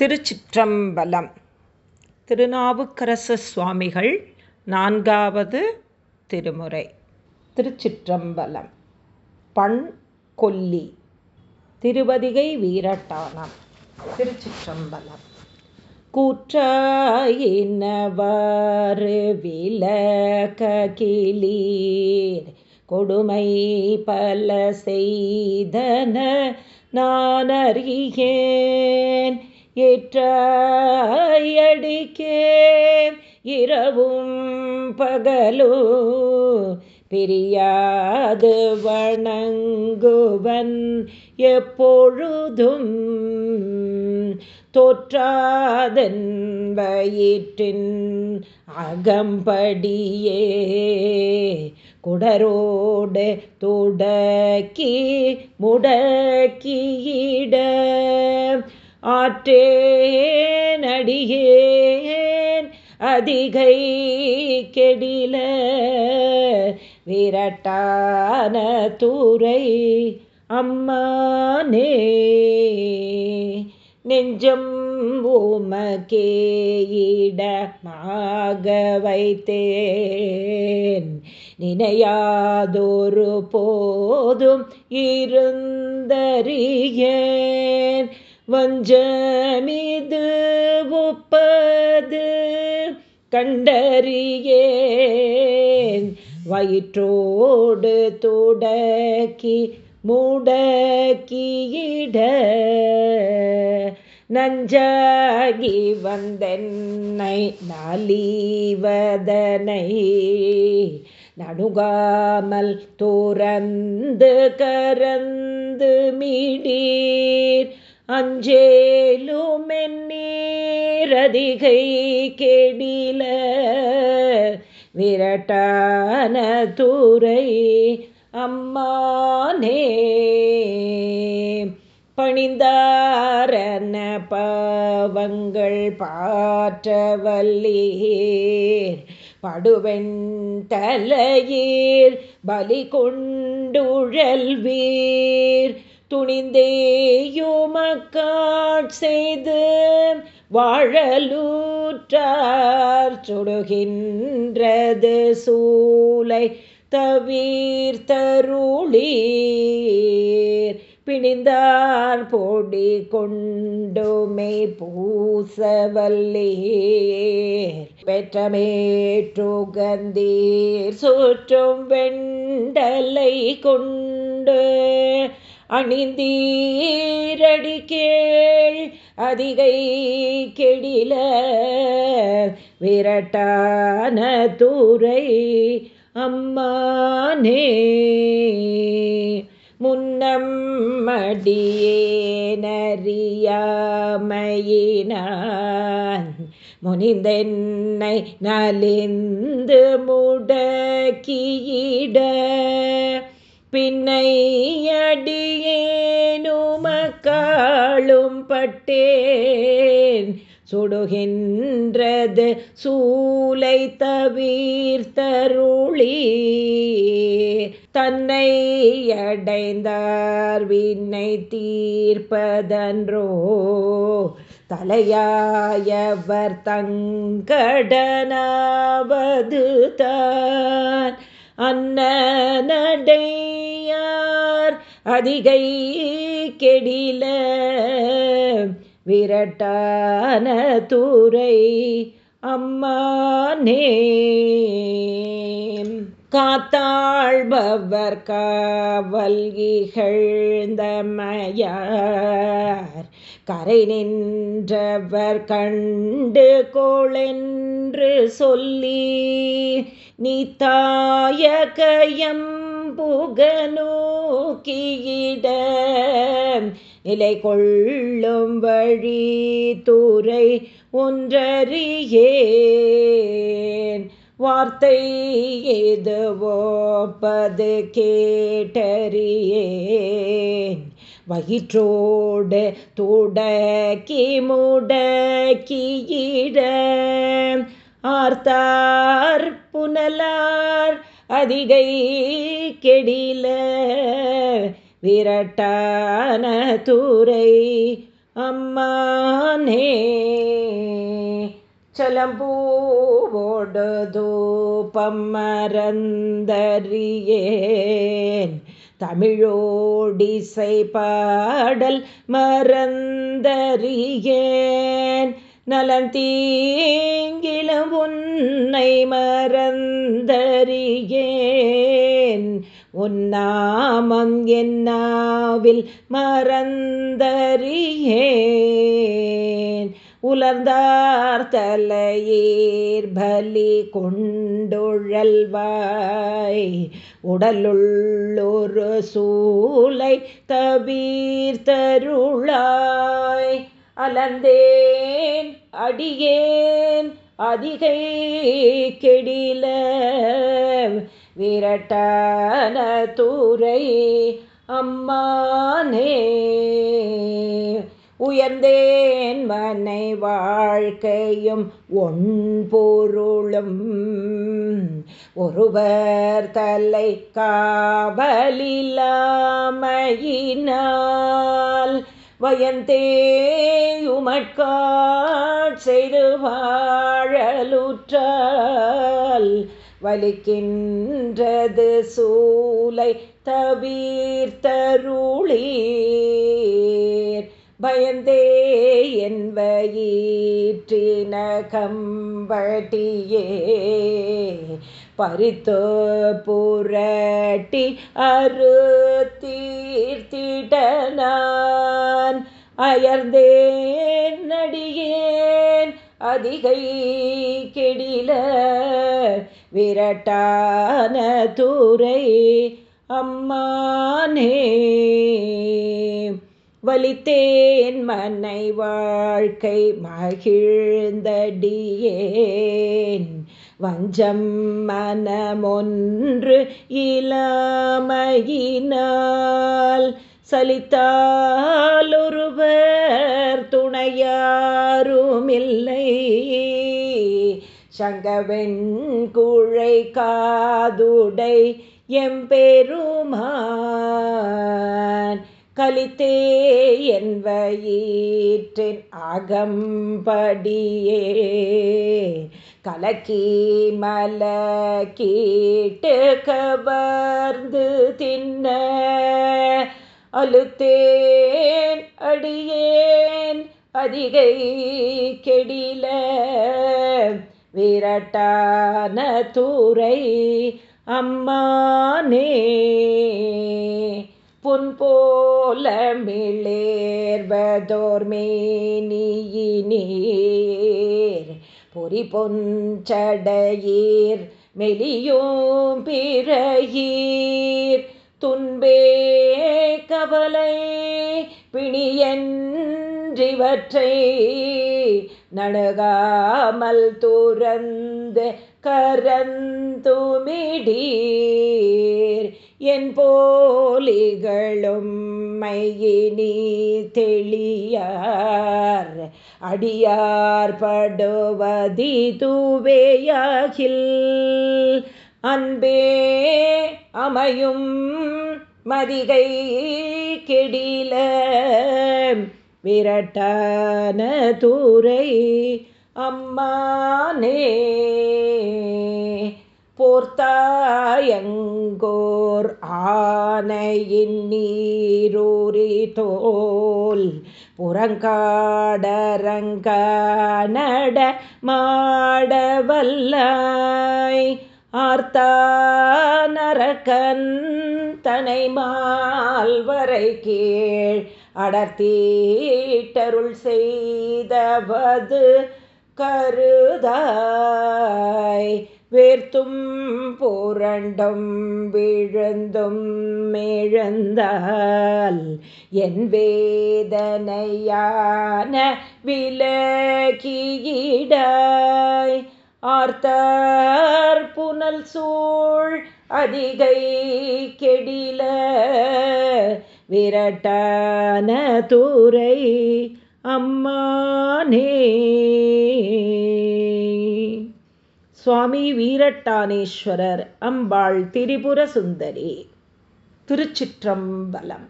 திருச்சிற்றம்பலம். திருநாவுக்கரசு சுவாமிகள் நான்காவது திருமுறை. திருச்சிற்றம்பலம். பண் கொல்லி திருவதிகை வீரட்டானம். திருச்சிற்றம்பலம். கூற்றாயினவாறு விலககிலீர் கொடுமை பல செய்தன நான் அறியேன் ஏற்றடிக்கே இரவும் பகலோ பிரியாது வணங்குவன் எப்பொழுதும். தோற்றாதன்பயிற்றின் அகம்படியே குடரோடு தொடக்கி முடக்கியிட. ஆற்றே நடிகேன் அதிகை கெடில விரட்டான தூரை அம்மானே. நெஞ்சம் ஓமகேயிடமாக வைத்தேன். நினையாதொரு போதும் இருந்தறியேன். வஞ்சமிது ஒப்பது கண்டறியேன். வயிற்றோடு தொடக்கி முடக்கியிட நஞ்சாகி வந்தென்னை நலிவதனை நடுகாமல் துறந்து கரந்து மீடீர். அஞ்சேலுமென்னீரதிகை கெடில விரட்டான தூரை அம்மானே. பணிந்தாரன பாவங்கள் பாற்றவல்லீர். படுவெண் தலையீர் பலி கொண்டுழல்வீர். துணிந்தேயுமக்காட் செய்து வாழலூற்றார் சுடுகின்றது சூலை தவிர்த்தருளீர். பிணிந்தார் பொடி கொண்டுமை பூசவல்லீர். பெற்றமேற்றுகந்தீர் சுற்றும் வெண்டலை கொண்டு அணிந்தீரடி கேள் அதிகை கெடில விரட்டான தூரை அம்மானே. முன்னம் மடியேனறியாமையினான் முனிந்தென்னை நலிந்து முடக்கியிட பின்னை அடியேனுமக்காளும் பட்டேன். சுடுகின்றது சூலை தவிர்த்தருளி. தன்னை அடைந்தார் விண்ணை தீர்ப்பதன்றோ. தலையாயவர் தங்கடனாவது தான் அன்னடையார் அதிகை கெடில விரட்டான தூரை அம்மானே. காத்தாழ்பவர் காவல் இகழ்ந்தமையார் கரை நின்றவர் கண்டு கோளென்று சொல்லி நீத்தாய கயம் புகநோக்கியிட நிலை கொள்ளும் வழி தூரை ஒன்றறியேன். வார்த்தை எதுவோப்பது கேட்டறியேன். வயிற்றோடு துடக்கி முடக்கியிட ஆர்த்தார் புனலார் அதிகை கெடில. விரட்டான தூரை அம்மானே. சலம்பூவோடு தூபம் மறந்தறியேன் தமிழோடிசை பாடல் மறந்தறியேன். நலந்தீங்கிலும் உன்னை மறந்தறியேன். உன்னாமம் என்னாவில் மறந்தறியேன். உலர்ந்தார் தலையீர் பலி கொண்டுழல்வாய். உடலுள்ளொரு சூலை தவிர்த்தருளாய் அலந்தேன் அடியேன் அதிகை கெடில. விரட்டான தூரை அம்மானே. உயர்ந்தேன் மனை வாழ்க்கையும் ஒன் பொருளும். ஒருவர் தலை காவலில்லாமையினால் வயந்தேயுமட்காட் செய்து வாழலுற்றால் வலிக்கின்றது சூலை தவிர்த்தருளீர். பயந்தே என்பயிற்றின கம்பட்டியே பறித்து புரட்டி அறுத்தீர்த்திடனான் அயர்ந்தேன் நடியேன் அதிகை கெடில விரட்டான தூரை அம்மானே. வலித்தேன் மனை வாழ்க்கை மகிழ்ந்தடியேன். வஞ்சம் மனமொன்று இளமையினால் சலித்தாலொருவர் துணையாருமில்லை. சங்கவெண் குழை காதுடை எம்பெருமான் கலித்தே என்பயிற்றின் அகம்படியே. கலக்கி மல கீட்டு கவர்ந்து தின்ன அழுத்தேன் அடியேன் அதிகை கெடில. விரட்டான தூரை அம்மானே. புன் போல மிளேர்வதோர் மேனியினீர். பொறி பொஞ்சடையீர் மெலியும் பிறையீர். துன்பே கவலை பிணியன்றிவற்றை நடுகாமல் துறந்து கரந்துமிடீர். என் போலிகளும் மையினி தெளியார். அடியார் படுவதி தூவேயாகில். அன்பே அமையும் மதிகை கெடில. விரட்டான தூரை அம்மானே. போர்த்தாயங்கோர் ஆனையின் நீரூரி தோல் புறங்காடரங்க நட மாடவல்லாய் ஆர்த்தானரக்கன் தனை மால்வரை கீழ் அடர்த்தீட்டருள் செய்தவது கருதாய். வேர்த்தும் போரண்டும் விழுந்தும் மேழந்தால் என் வேதனையான விலகியிடாய். ஆர்த்தார் புனல் சூழ் அதிகை கெடில விரட்டான தூரை அம்மானே. சுவாமி வீரட்டானேஸ்வரர் அம்பாள் திரிபுர சுந்தரி திருச்சிற்றம்பலம்.